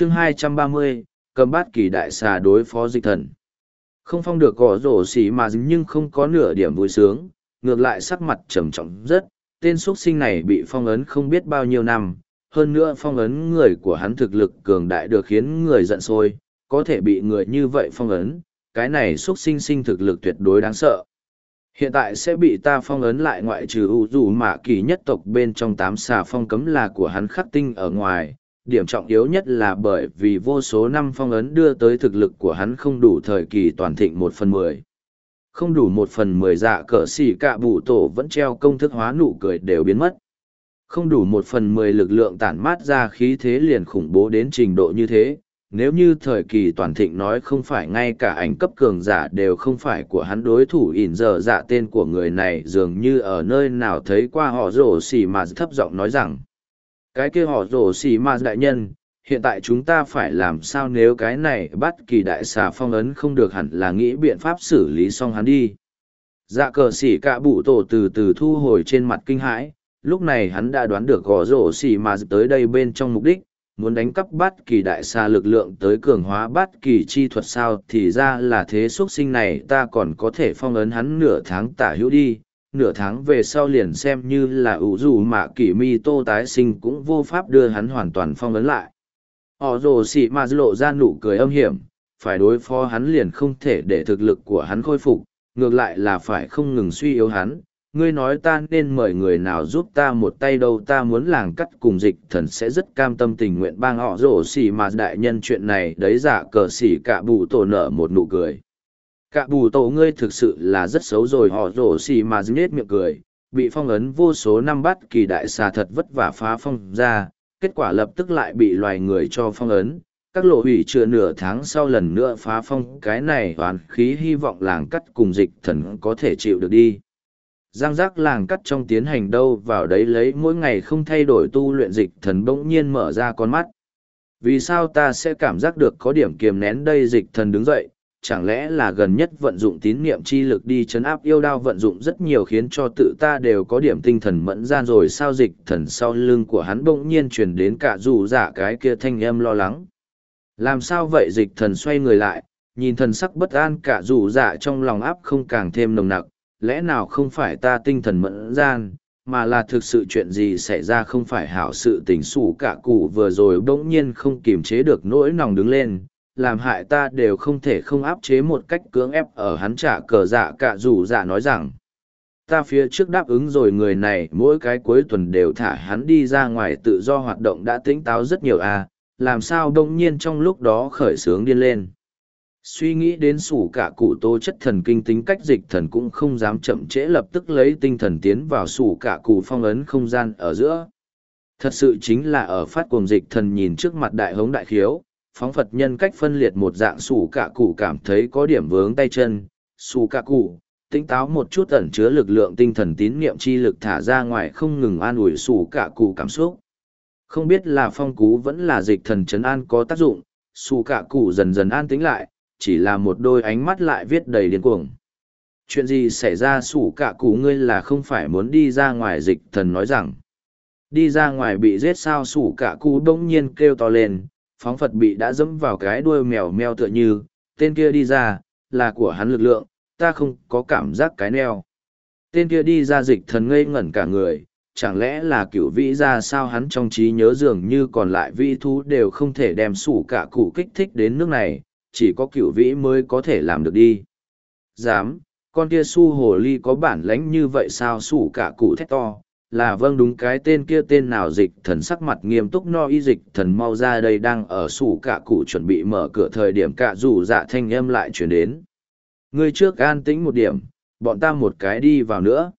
chương 230, cầm bát kỳ đại xà đối phó dịch thần. Không phong được gõ rổ xỉ mà nhưng không có nửa điểm vui sướng, ngược lại sắc mặt trầm trọng rất, tên xuất sinh này bị phong ấn không biết bao nhiêu năm, hơn nữa phong ấn người của hắn thực lực cường đại được khiến người giận sôi có thể bị người như vậy phong ấn, cái này xuất sinh sinh thực lực tuyệt đối đáng sợ. Hiện tại sẽ bị ta phong ấn lại ngoại trừ ưu dù mạ kỳ nhất tộc bên trong tám xà phong cấm là của hắn khắc tinh ở ngoài, điểm trọng yếu nhất là bởi vì vô số năm phong ấn đưa tới thực lực của hắn không đủ thời kỳ toàn thịnh một phần mười. Không đủ một phần mười dạ cỡ xỉ cạ bụ tổ vẫn treo công thức hóa nụ cười đều biến mất. Không đủ một phần mười lực lượng tản mát ra khí thế liền khủng bố đến trình độ như thế. Nếu như thời kỳ toàn thịnh nói không phải ngay cả ảnh cấp cường giả đều không phải của hắn đối thủ, ỉn giờ dạ tên của người này dường như ở nơi nào thấy qua họ rổ xỉ mà thấp giọng nói rằng cái kia họ rổ xì mà đại nhân, hiện tại chúng ta phải làm sao nếu cái này bắt kỳ đại xà phong ấn không được hẳn là nghĩ biện pháp xử lý xong hắn đi. Dạ cờ xỉ cạ bụ tổ từ từ thu hồi trên mặt kinh hãi, lúc này hắn đã đoán được gõ rổ xỉ mà tới đây bên trong mục đích, muốn đánh cắp bát kỳ đại xà lực lượng tới cường hóa bát kỳ chi thuật sao thì ra là thế x u ấ t sinh này ta còn có thể phong ấn hắn nửa tháng tả hữu đi nửa tháng về sau liền xem như là ủ dù mạ kỷ mi tô tái sinh cũng vô pháp đưa hắn hoàn toàn phong ấn lại. Họ rồ xị ma lộ ra nụ cười âm hiểm, phải đối phó hắn liền không thể để thực lực của hắn khôi phục, ngược lại là phải không ngừng suy yếu hắn. Ngươi nói ta nên mời người nào giúp ta một tay đâu, ta muốn làng cắt cùng dịch thần sẽ rất cam tâm tình nguyện bang họ rổ xỉ mà đại nhân chuyện này, đấy giả cờ xỉ cả bụ tổ nở một nụ cười cả bù tổ ngươi thực sự là rất xấu rồi, họ rổ xì mà nhết miệng cười. Bị phong ấn vô số năm bắt kỳ đại xà thật vất vả phá phong ra, kết quả lập tức lại bị loài người cho phong ấn. Các lộ hủy chưa nửa tháng sau lần nữa phá phong, cái này hoàn khí hy vọng làng cắt cùng dịch thần có thể chịu được đi. Giang giác làng cắt trong tiến hành đâu, vào đấy lấy mỗi ngày không thay đổi tu luyện dịch thần bỗng nhiên mở ra con mắt. Vì sao ta sẽ cảm giác được có điểm kiềm nén đây dịch thần đứng dậy? Chẳng lẽ là gần nhất vận dụng tín niệm chi lực đi chấn áp yêu đao vận dụng rất nhiều khiến cho tự ta đều có điểm tinh thần mẫn gian rồi sao dịch thần sau lưng của hắn bỗng nhiên truyền đến cả dù giả cái kia thanh âm lo lắng. Làm sao vậy dịch thần xoay người lại nhìn thần sắc bất an cả dù giả trong lòng áp không càng thêm nồng nặc lẽ nào không phải ta tinh thần mẫn gian, mà là thực sự chuyện gì xảy ra không phải hảo sự tình sủ cả cụ vừa rồi bỗng nhiên không kiềm chế được nỗi lòng đứng lên, làm hại ta đều không thể không áp chế một cách cưỡng ép ở hắn trả cờ dạ cả dù dạ nói rằng. Ta phía trước đáp ứng rồi người này mỗi cái cuối tuần đều thả hắn đi ra ngoài tự do hoạt động đã tính táo rất nhiều à, làm sao đông nhiên trong lúc đó khởi sướng điên lên suy nghĩ đến sủ cả cụ tố chất thần kinh tính cách dịch thần cũng không dám chậm trễ lập tức lấy tinh thần tiến vào sủ cả cụ phong ấn không gian ở giữa thật sự chính là ở phát cuồng dịch thần nhìn trước mặt đại hống đại khiếu phóng phật nhân cách phân liệt một dạng sủ cả cụ cảm thấy có điểm vướng tay chân sủ cả cụ tinh táo một chút ẩn chứa lực lượng tinh thần tín niệm chi lực thả ra ngoài không ngừng an ủi sủ cả cụ cảm xúc không biết là phong cú vẫn là dịch thần chấn an có tác dụng sủ cả cụ dần dần an tính lại chỉ là một đôi ánh mắt lại viết đầy điên cuồng. Chuyện gì xảy ra sủ cả cụ ngươi là không phải muốn đi ra ngoài dịch thần nói rằng. Đi ra ngoài bị giết sao sủ cả cụ đông nhiên kêu to lên, phóng Phật bị đã dẫm vào cái đuôi mèo meo tựa như, tên kia đi ra, là của hắn lực lượng, ta không có cảm giác cái neo. Tên kia đi ra dịch thần ngây ngẩn cả người, chẳng lẽ là cựu vĩ ra sao hắn trong trí nhớ dường như còn lại vĩ thú đều không thể đem sủ cả cụ kích thích đến nước này, chỉ có cựu vĩ mới có thể làm được đi. Dám, con kia su hồ ly có bản lãnh như vậy sao sủ cả cụ thét to, là vâng đúng cái tên kia tên nào dịch thần sắc mặt nghiêm túc no y dịch thần mau ra đây đang ở sủ cả cụ chuẩn bị mở cửa thời điểm cả rủ dạ thanh âm lại chuyển đến. Người trước an tĩnh một điểm, bọn ta một cái đi vào nữa.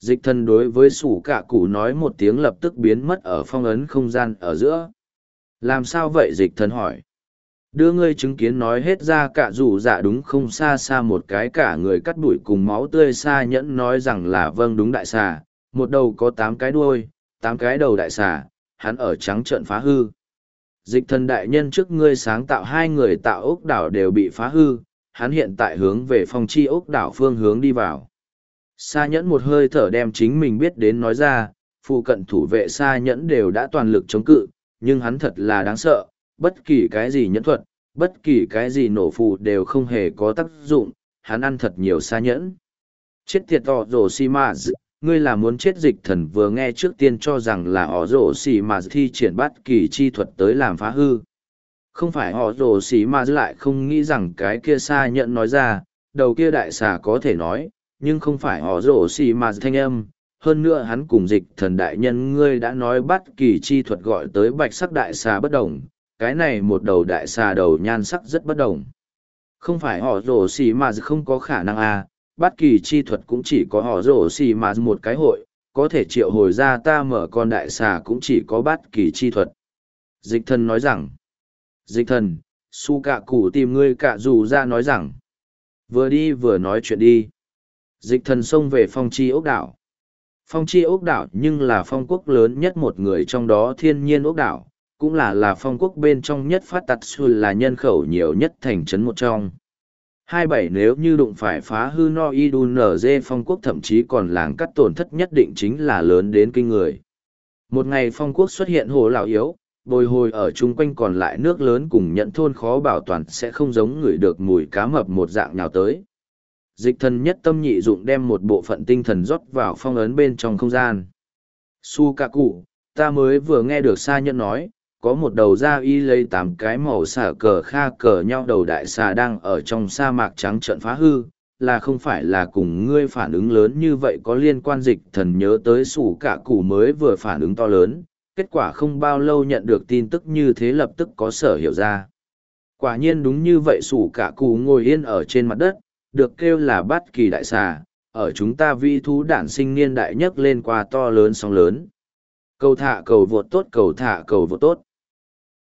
Dịch thần đối với sủ cả cụ nói một tiếng lập tức biến mất ở phong ấn không gian ở giữa. Làm sao vậy dịch thần hỏi đưa ngươi chứng kiến nói hết ra cả dù dạ đúng không xa xa một cái cả người cắt đuổi cùng máu tươi xa nhẫn nói rằng là vâng đúng đại xà một đầu có tám cái đuôi tám cái đầu đại xà hắn ở trắng trợn phá hư. Dịch thần đại nhân trước ngươi sáng tạo hai người tạo ốc đảo đều bị phá hư hắn hiện tại hướng về phong chi ốc đảo phương hướng đi vào. Sa nhẫn một hơi thở đem chính mình biết đến nói ra phụ cận thủ vệ Sa nhẫn đều đã toàn lực chống cự nhưng hắn thật là đáng sợ bất kỳ cái gì nhẫn thuật, bất kỳ cái gì nổ phù đều không hề có tác dụng, hắn ăn thật nhiều Sa nhẫn. Chết tiệt tỏ rổ xì mà ngươi là muốn chết dịch thần vừa nghe trước tiên cho rằng là họ rổ xì mà thi triển bắt kỳ chi thuật tới làm phá hư. Không phải họ rổ xì mà lại không nghĩ rằng cái kia xa nhận nói ra, đầu kia đại xà có thể nói, nhưng không phải họ rổ xì mà thanh âm. Hơn nữa hắn cùng dịch thần đại nhân ngươi đã nói bắt kỳ chi thuật gọi tới bạch sắc đại xà bất đồng, cái này một đầu đại xà đầu nhan sắc rất bất đồng. Không phải họ rổ xì mà không có khả năng à, Bất kỳ chi thuật cũng chỉ có họ rổ xì mà một cái hội, có thể triệu hồi ra ta mở con đại xà cũng chỉ có bất kỳ chi thuật. Dịch thần nói rằng, dịch thần, su cạ cụ tìm ngươi cạ dù ra nói rằng, vừa đi vừa nói chuyện đi. Dịch thần xông về phong chi ốc đảo. Phong chi ốc đảo nhưng là phong quốc lớn nhất một người trong đó thiên nhiên ốc đảo, cũng là là phong quốc bên trong nhất phát tặt xu là nhân khẩu nhiều nhất thành trấn một trong. Hai bảy nếu như đụng phải phá hư no y đu nở dê phong quốc thậm chí còn làng cắt tổn thất nhất định chính là lớn đến kinh người. Một ngày phong quốc xuất hiện hồ lão yếu, bồi hồi ở chung quanh còn lại nước lớn cùng nhận thôn khó bảo toàn sẽ không giống người được mùi cá mập một dạng nào tới. Dịch thần nhất tâm nhị dụng đem một bộ phận tinh thần rót vào phong ấn bên trong không gian. Su cạ cụ, ta mới vừa nghe được xa nhân nói, có một đầu da y lấy tám cái màu xả cờ kha cờ nhau đầu đại xà đang ở trong sa mạc trắng trận phá hư, là không phải là cùng ngươi phản ứng lớn như vậy có liên quan dịch thần nhớ tới sủ cả củ mới vừa phản ứng to lớn, kết quả không bao lâu nhận được tin tức như thế lập tức có sở hiểu ra. Quả nhiên đúng như vậy sủ cả củ ngồi yên ở trên mặt đất, được kêu là bát kỳ đại xà, ở chúng ta vi thú đản sinh niên đại nhất lên qua to lớn sóng lớn. Cầu thả cầu vượt tốt, cầu thả cầu vượt tốt.